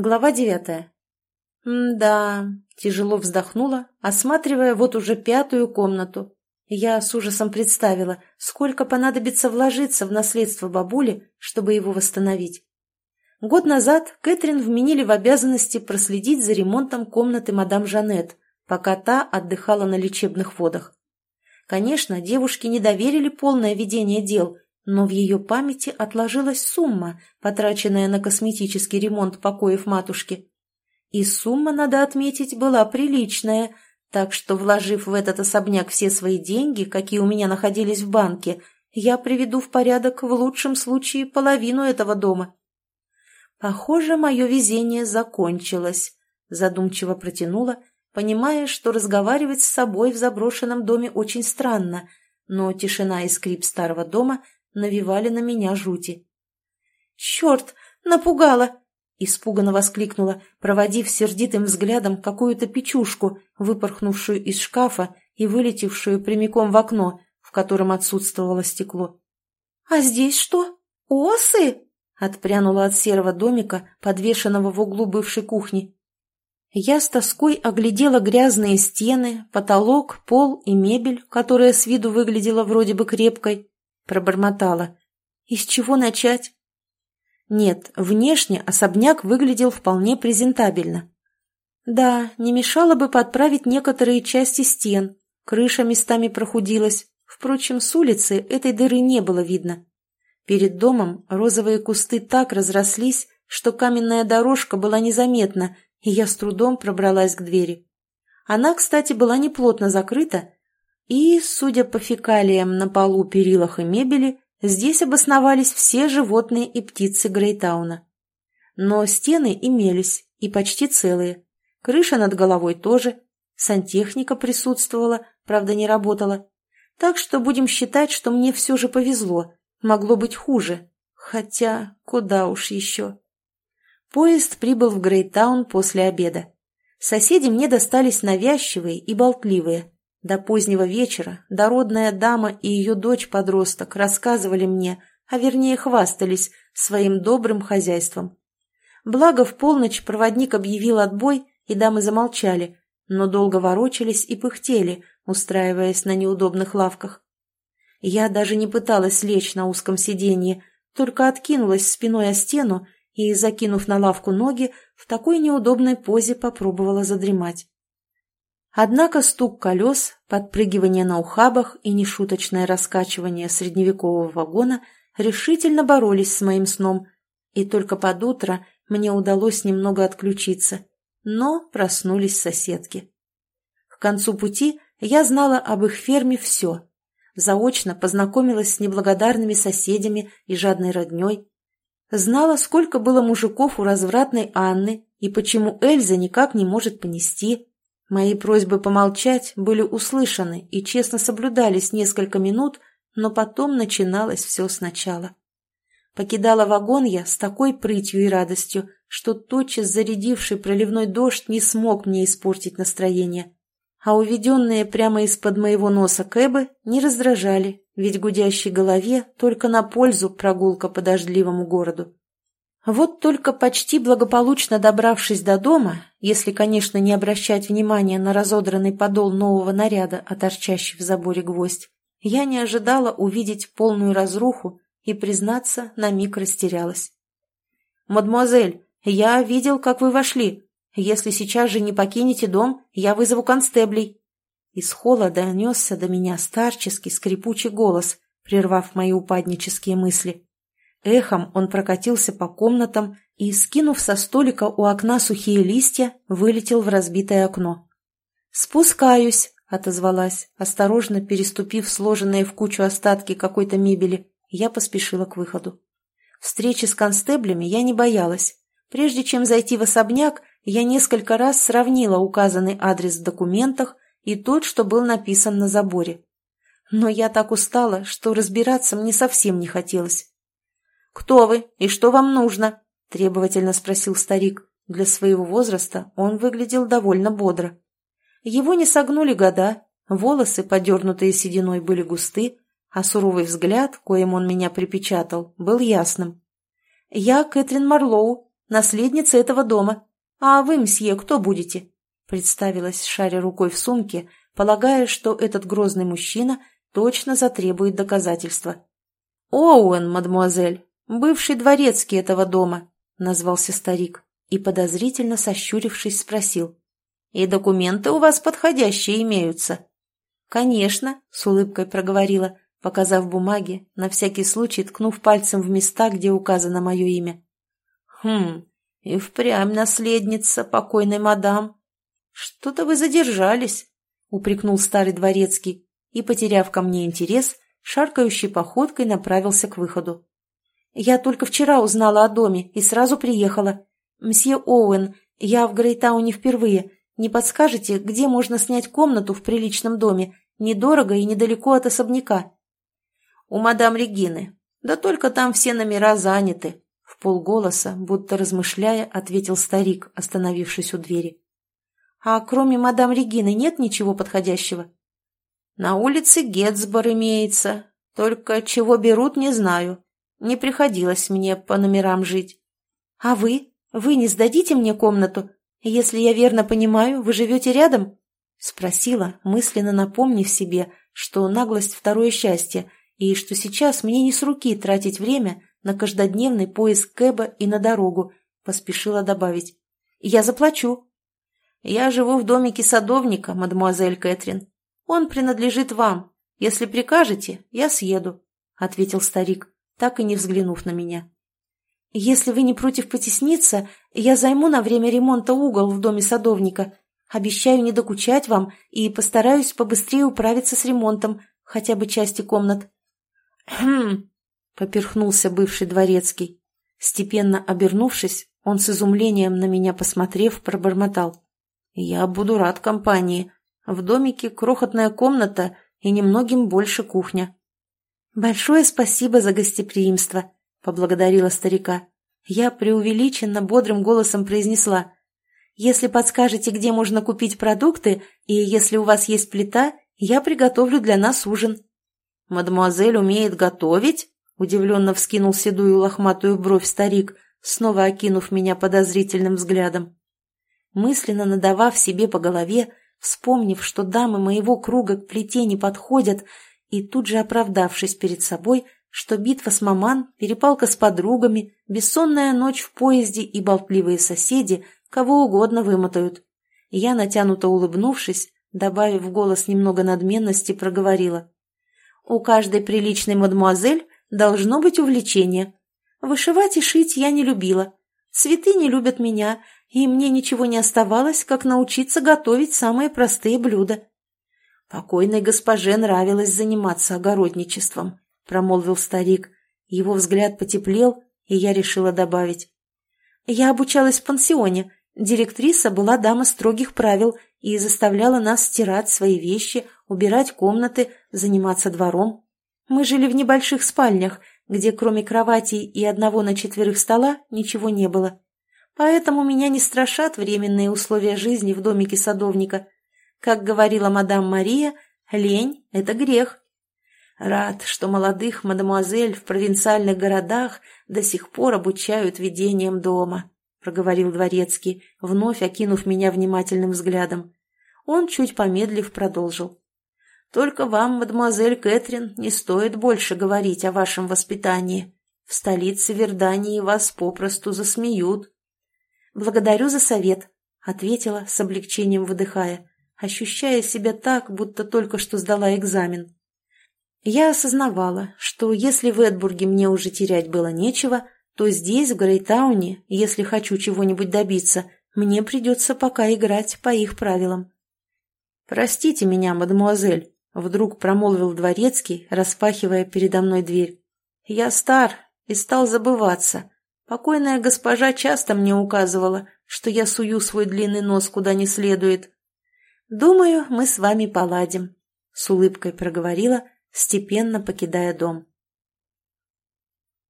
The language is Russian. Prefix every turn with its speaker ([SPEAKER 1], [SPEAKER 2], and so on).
[SPEAKER 1] Глава девятая. «Да», — тяжело вздохнула, осматривая вот уже пятую комнату. Я с ужасом представила, сколько понадобится вложиться в наследство бабули, чтобы его восстановить. Год назад Кэтрин вменили в обязанности проследить за ремонтом комнаты мадам Жанет, пока та отдыхала на лечебных водах. Конечно, девушке не доверили полное ведение дел, но в ее памяти отложилась сумма, потраченная на косметический ремонт покоев матушки. И сумма, надо отметить, была приличная, так что, вложив в этот особняк все свои деньги, какие у меня находились в банке, я приведу в порядок в лучшем случае половину этого дома. «Похоже, мое везение закончилось», — задумчиво протянула, понимая, что разговаривать с собой в заброшенном доме очень странно, но тишина и скрип старого дома — навевали на меня жути. «Черт, напугала!» — испуганно воскликнула, проводив сердитым взглядом какую-то печушку, выпорхнувшую из шкафа и вылетевшую прямиком в окно, в котором отсутствовало стекло. «А здесь что? Осы?» — отпрянула от серого домика, подвешенного в углу бывшей кухни. Я с тоской оглядела грязные стены, потолок, пол и мебель, которая с виду выглядела вроде бы крепкой, Пробормотала. Из чего начать? Нет, внешне особняк выглядел вполне презентабельно. Да, не мешало бы подправить некоторые части стен. Крыша местами прохудилась. Впрочем, с улицы этой дыры не было видно. Перед домом розовые кусты так разрослись, что каменная дорожка была незаметна, и я с трудом пробралась к двери. Она, кстати, была неплотно закрыта, и, судя по фекалиям на полу, перилах и мебели, здесь обосновались все животные и птицы Грейтауна. Но стены имелись, и почти целые. Крыша над головой тоже. Сантехника присутствовала, правда, не работала. Так что будем считать, что мне все же повезло. Могло быть хуже. Хотя, куда уж еще. Поезд прибыл в Грейтаун после обеда. Соседи мне достались навязчивые и болтливые. До позднего вечера дородная дама и ее дочь-подросток рассказывали мне, а вернее хвастались, своим добрым хозяйством. Благо в полночь проводник объявил отбой, и дамы замолчали, но долго ворочались и пыхтели, устраиваясь на неудобных лавках. Я даже не пыталась лечь на узком сиденье, только откинулась спиной о стену и, закинув на лавку ноги, в такой неудобной позе попробовала задремать. Однако стук колес, подпрыгивание на ухабах и нешуточное раскачивание средневекового вагона решительно боролись с моим сном, и только под утро мне удалось немного отключиться, но проснулись соседки. К концу пути я знала об их ферме все. Заочно познакомилась с неблагодарными соседями и жадной родней. Знала, сколько было мужиков у развратной Анны и почему Эльза никак не может понести, Мои просьбы помолчать были услышаны и честно соблюдались несколько минут, но потом начиналось все сначала. Покидала вагон я с такой прытью и радостью, что тотчас зарядивший проливной дождь не смог мне испортить настроение. А уведенные прямо из-под моего носа кэбы не раздражали, ведь гудящей голове только на пользу прогулка по дождливому городу. Вот только почти благополучно добравшись до дома, если, конечно, не обращать внимания на разодранный подол нового наряда, а торчащий в заборе гвоздь, я не ожидала увидеть полную разруху и, признаться, на миг растерялась. «Мадемуазель, я видел, как вы вошли. Если сейчас же не покинете дом, я вызову констеблей». Из холла донесся до меня старческий скрипучий голос, прервав мои упаднические мысли. Эхом он прокатился по комнатам и, скинув со столика у окна сухие листья, вылетел в разбитое окно. «Спускаюсь», — отозвалась, осторожно переступив сложенные в кучу остатки какой-то мебели. Я поспешила к выходу. Встречи с констеблями я не боялась. Прежде чем зайти в особняк, я несколько раз сравнила указанный адрес в документах и тот, что был написан на заборе. Но я так устала, что разбираться мне совсем не хотелось. «Кто вы и что вам нужно?» – требовательно спросил старик. Для своего возраста он выглядел довольно бодро. Его не согнули года, волосы, подернутые сединой, были густы, а суровый взгляд, коим он меня припечатал, был ясным. «Я Кэтрин Марлоу, наследница этого дома. А вы, мсье, кто будете?» Представилась, шаря рукой в сумке, полагая, что этот грозный мужчина точно затребует доказательства. «Оуэн, мадемуазель, бывший дворецкий этого дома», — назвался старик и, подозрительно сощурившись, спросил. «И документы у вас подходящие имеются?» «Конечно», — с улыбкой проговорила, показав бумаги, на всякий случай ткнув пальцем в места, где указано мое имя. «Хм, и впрямь наследница покойной мадам. Что-то вы задержались», — упрекнул старый дворецкий и, потеряв ко мне интерес, шаркающей походкой направился к выходу. «Я только вчера узнала о доме и сразу приехала. Мсье Оуэн, я в Грейтауне впервые. Не подскажете, где можно снять комнату в приличном доме, недорого и недалеко от особняка?» «У мадам Регины. Да только там все номера заняты», — в полголоса, будто размышляя, ответил старик, остановившись у двери. «А кроме мадам Регины нет ничего подходящего?» «На улице Гетсбор имеется. Только чего берут, не знаю. Не приходилось мне по номерам жить». «А вы? Вы не сдадите мне комнату? Если я верно понимаю, вы живете рядом?» Спросила, мысленно напомнив себе, что наглость – второе счастье, и что сейчас мне не с руки тратить время на каждодневный поиск Кэба и на дорогу, поспешила добавить. «Я заплачу». «Я живу в домике садовника, мадемуазель Кэтрин. Он принадлежит вам. Если прикажете, я съеду», — ответил старик, так и не взглянув на меня. «Если вы не против потесниться, я займу на время ремонта угол в доме садовника. Обещаю не докучать вам и постараюсь побыстрее управиться с ремонтом, хотя бы части комнат». «Хм!» — поперхнулся бывший дворецкий. Степенно обернувшись, он с изумлением на меня посмотрев, пробормотал. «Я буду рад компании. В домике крохотная комната и немногим больше кухня». «Большое спасибо за гостеприимство», — поблагодарила старика. Я преувеличенно бодрым голосом произнесла. «Если подскажете, где можно купить продукты, и если у вас есть плита, я приготовлю для нас ужин».
[SPEAKER 2] «Мадемуазель умеет готовить?» — удивленно вскинул седую лохматую бровь старик, снова окинув меня подозрительным взглядом.
[SPEAKER 1] Мысленно надавав себе по голове, вспомнив, что дамы моего круга к плите не подходят, и тут же оправдавшись перед собой, что битва с маман, перепалка с подругами, бессонная ночь в поезде и болтливые соседи кого угодно вымотают. Я, натянуто улыбнувшись, добавив в голос немного надменности, проговорила. «У каждой приличной мадемуазель должно быть увлечение. Вышивать и шить я не любила. Цветы не любят меня, и мне ничего не оставалось, как научиться готовить самые простые блюда. Покойной госпоже нравилось заниматься огородничеством, промолвил старик. Его взгляд потеплел, и я решила добавить. Я обучалась в пансионе. Директриса была дама строгих правил и заставляла нас стирать свои вещи, убирать комнаты, заниматься двором. Мы жили в небольших спальнях, где кроме кровати и одного на четверых стола ничего не было. Поэтому меня не страшат временные условия жизни в домике садовника. Как говорила мадам Мария, лень – это грех. Рад, что молодых мадемуазель в провинциальных городах до сих пор обучают ведением дома, проговорил дворецкий, вновь окинув меня внимательным взглядом. Он, чуть помедлив, продолжил. Только вам, мадемуазель Кэтрин, не стоит больше говорить о вашем воспитании. В столице Вердании вас попросту засмеют. «Благодарю за совет», — ответила, с облегчением выдыхая, ощущая себя так, будто только что сдала экзамен. Я осознавала, что если в Эдбурге мне уже терять было нечего, то здесь, в Грейтауне, если хочу чего-нибудь добиться, мне придется пока играть по их правилам. «Простите меня, мадемуазель», — вдруг промолвил дворецкий, распахивая передо мной дверь. «Я стар и стал забываться. Покойная госпожа часто мне указывала, что я сую свой длинный нос куда не следует. «Думаю, мы с вами поладим», — с улыбкой проговорила, степенно покидая дом.